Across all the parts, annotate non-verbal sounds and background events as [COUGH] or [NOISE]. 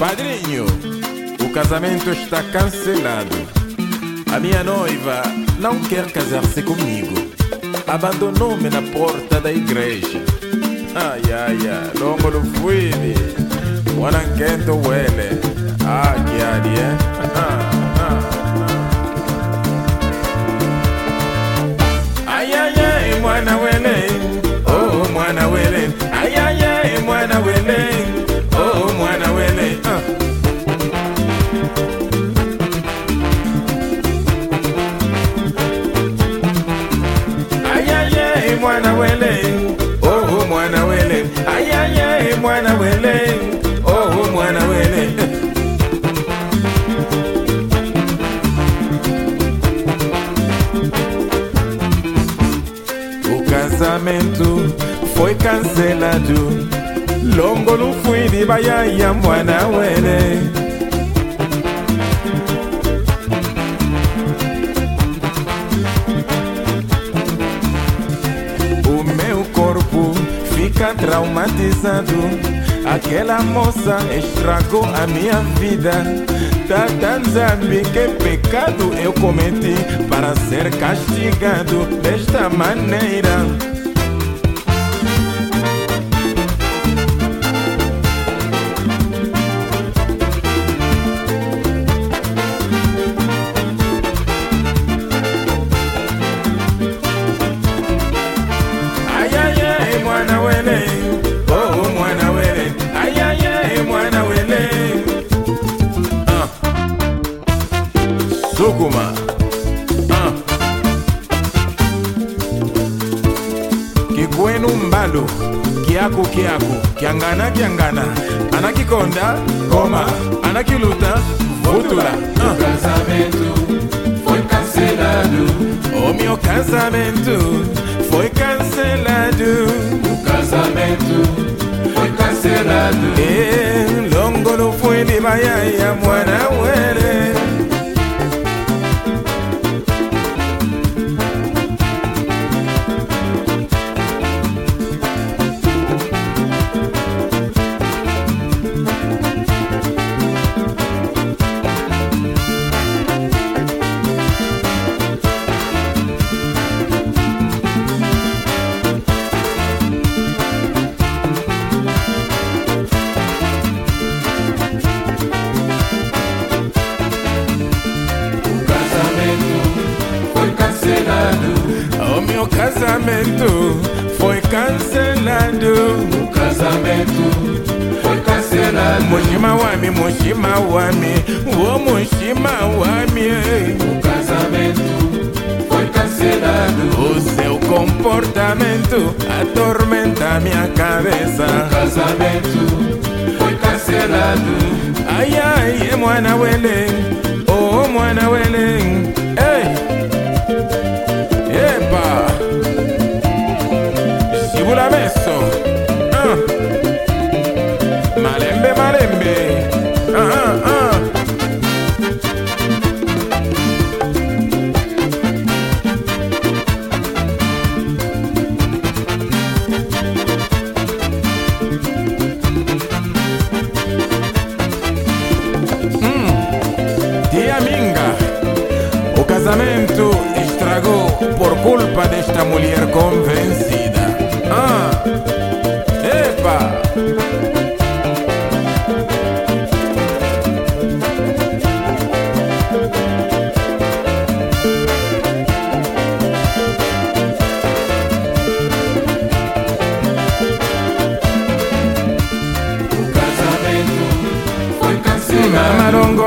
Padrinho, o casamento está cancelado. A minha noiva não quer casar-se comigo. Abandonou-me na porta da igreja. Ai, ai, ai, longo no fuile. Wananquento wele. Ah, que arie. [LAUGHS] casamento foi cancelado. Longo não fui de baiaia, mwana wele. O meu corpo fica traumatizado. Aquela moça estragou a minha vida. Tatanzambi, que pecado eu cometi para ser castigado desta maneira? kwenu mbalo kiaku kiaku. Kiangana kiangana. Anakikonda koma. Anakiluta vutula. Ah. Omio casamentu foi cancelado o casamento foi cancelado eh, longolo fue de baya ya mwana wele. Casamento foi cancelado O casamento foi cancelado. Mushima wami, mushima wami O mushima wami O casamento foi cancelado. O seu comportamento atormenta minha cabeça O casamento foi cancelado. Ai, ai, é mwana wele Oh, mwana wele culpa desta mulher convencida. Ah,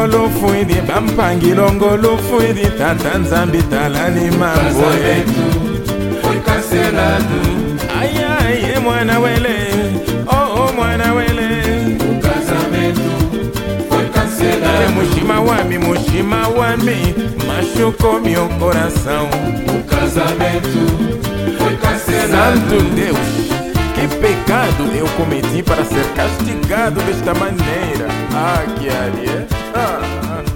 longo lofwidi bampangi longo lofwidi tata nzambi talani mango aya ye mwana wele oo mwana wele. Mushima wami mushima wami mashuko mio coração santo deus que pecado eu cometi para ser castigado desta maneira? Ah, que arie. Ah.